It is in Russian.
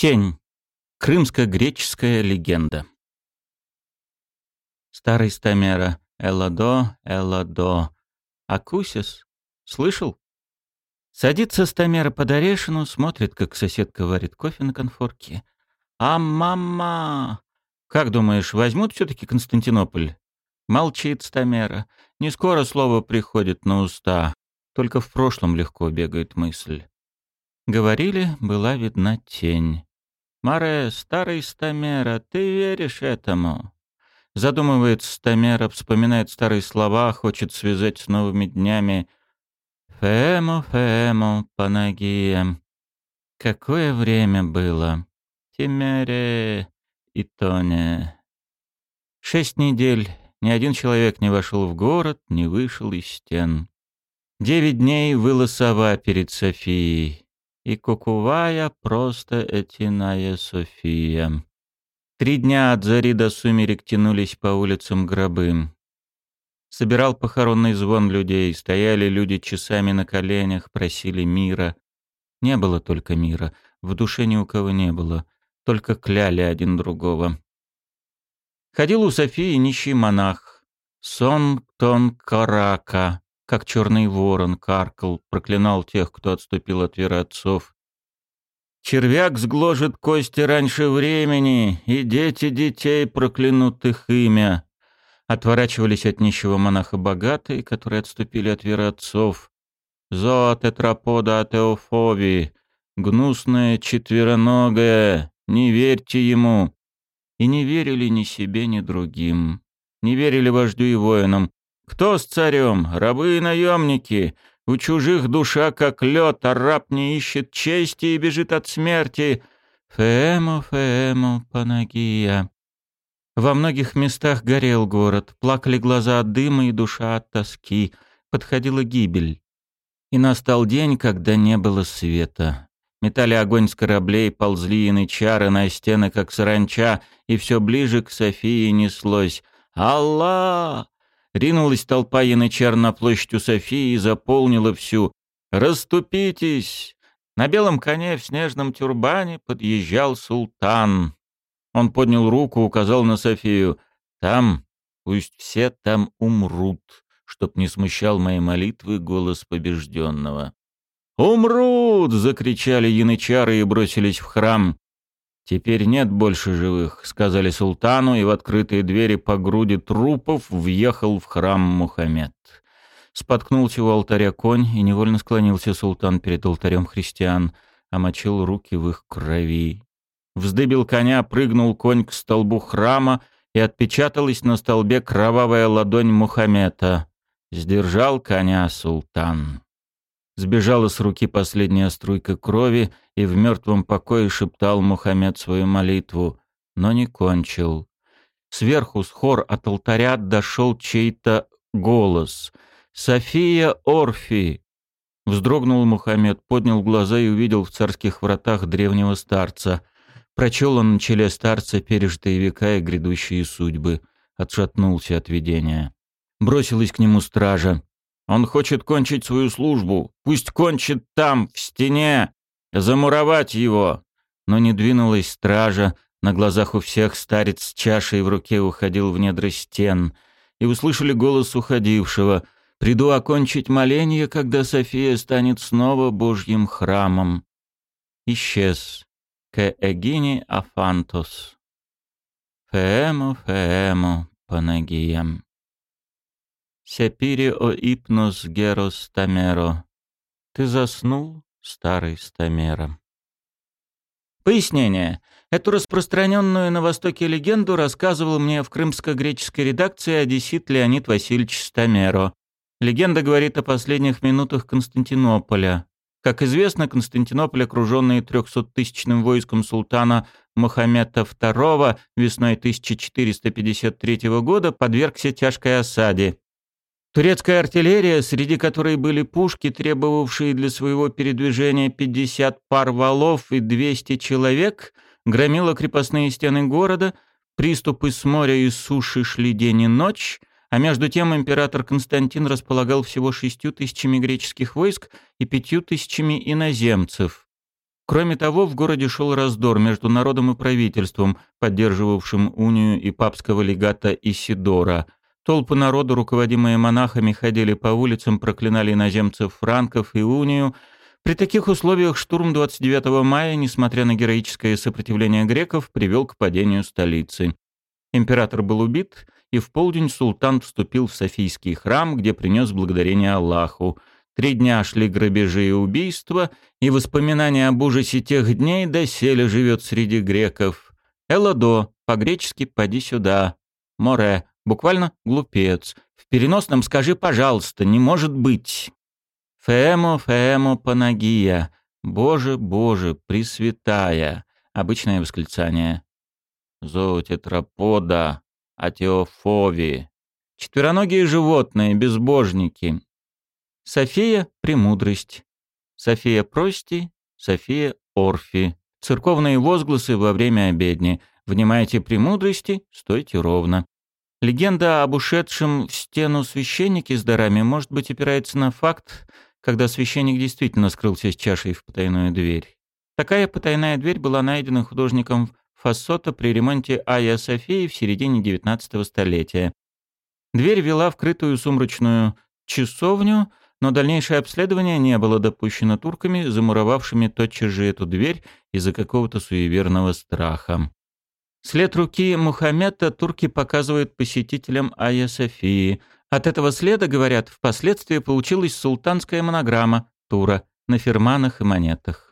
Тень. Крымско-греческая легенда. Старый Стамера. Эладо, Эладо. Акусис. Слышал? Садится Стамера под орешину, смотрит, как соседка варит кофе на конфорке. А мама! Как думаешь, возьмут все-таки Константинополь? Молчит Стамера. Не скоро слово приходит на уста. Только в прошлом легко бегает мысль. Говорили, была видна тень. «Маре, старый Стамера, ты веришь этому?» Задумывается Стамера, вспоминает старые слова, хочет связать с новыми днями. «Фему, фему, Панагия». Какое время было. Тимере и Тоне. Шесть недель. Ни один человек не вошел в город, не вышел из стен. Девять дней выла сова перед Софией и кукувая просто этиная София. Три дня от зари до сумерек тянулись по улицам гробы. Собирал похоронный звон людей, стояли люди часами на коленях, просили мира. Не было только мира, в душе ни у кого не было, только кляли один другого. Ходил у Софии нищий монах, Сон Тон Карака, как черный ворон, каркал, проклинал тех, кто отступил от веры отцов. Червяк сгложит кости раньше времени, и дети детей проклянут их имя. Отворачивались от нищего монаха богатые, которые отступили от веры отцов. Зоа тетрапода атеофови, гнусное четвероногое, не верьте ему. И не верили ни себе, ни другим. Не верили вождю и воинам, кто с царем? Рабы и наемники. У чужих душа как лед, а раб не ищет чести и бежит от смерти. Фему, Фему, Панагия. Во многих местах горел город, плакали глаза от дыма и душа от тоски. Подходила гибель. И настал день, когда не было света. Метали огонь с кораблей, ползли янычары на стены, как саранча, и все ближе к Софии неслось. «Аллах! Ринулась толпа янычар на площадь у Софии и заполнила всю. «Раступитесь!» На белом коне в снежном тюрбане подъезжал султан. Он поднял руку, указал на Софию. «Там, пусть все там умрут, чтоб не смущал моей молитвы голос побежденного». «Умрут!» — закричали янычары и бросились в храм. «Теперь нет больше живых», — сказали султану, и в открытые двери по груди трупов въехал в храм Мухаммед. Споткнулся у алтаря конь, и невольно склонился султан перед алтарем христиан, омочил руки в их крови. Вздыбил коня, прыгнул конь к столбу храма, и отпечаталась на столбе кровавая ладонь Мухаммеда. Сдержал коня султан. Сбежала с руки последняя струйка крови, и в мертвом покое шептал Мухаммед свою молитву, но не кончил. Сверху с хор от алтаря дошел чей-то голос. «София Орфи!» Вздрогнул Мухаммед, поднял глаза и увидел в царских вратах древнего старца. Прочел он на челе старца пережитые века и грядущие судьбы. Отшатнулся от видения. Бросилась к нему стража. Он хочет кончить свою службу. Пусть кончит там, в стене. Замуровать его. Но не двинулась стража. На глазах у всех старец с чашей в руке уходил в недра стен. И услышали голос уходившего. «Приду окончить моление, когда София станет снова Божьим храмом». Исчез. К Афантос. Феему, феему, Панагием. Сяпири о ипнос герос тамеро. Ты заснул, старый стамера. Пояснение. Эту распространенную на Востоке легенду рассказывал мне в крымско-греческой редакции одессит Леонид Васильевич Стамеро. Легенда говорит о последних минутах Константинополя. Как известно, Константинополь, окруженный трехсоттысячным войском султана Мухаммеда II весной 1453 года, подвергся тяжкой осаде. Турецкая артиллерия, среди которой были пушки, требовавшие для своего передвижения 50 пар валов и 200 человек, громила крепостные стены города, приступы с моря и суши шли день и ночь, а между тем император Константин располагал всего шестью тысячами греческих войск и пятью тысячами иноземцев. Кроме того, в городе шел раздор между народом и правительством, поддерживавшим унию и папского легата Исидора. Толпы народа, руководимые монахами, ходили по улицам, проклинали иноземцев франков и унию. При таких условиях штурм 29 мая, несмотря на героическое сопротивление греков, привел к падению столицы. Император был убит, и в полдень султан вступил в Софийский храм, где принес благодарение Аллаху – Три дня шли грабежи и убийства, и воспоминания об ужасе тех дней доселе живет среди греков. Элладо, по-гречески «поди сюда». Море, буквально «глупец». В переносном скажи «пожалуйста», не может быть. Феэмо, феэмо, панагия. Боже, Боже, Пресвятая. Обычное восклицание. Зоотетрапода, атеофови. Четвероногие животные, безбожники. София – премудрость. София прости, София орфи. Церковные возгласы во время обедни. Внимайте премудрости, стойте ровно. Легенда об ушедшем в стену священнике с дарами может быть опирается на факт, когда священник действительно скрылся с чашей в потайную дверь. Такая потайная дверь была найдена художником Фассота при ремонте Айя Софии в середине XIX столетия. Дверь вела в крытую сумрачную часовню, но дальнейшее обследование не было допущено турками, замуровавшими тотчас же эту дверь из-за какого-то суеверного страха. След руки Мухаммеда турки показывают посетителям Айя Софии. От этого следа, говорят, впоследствии получилась султанская монограмма Тура на ферманах и монетах.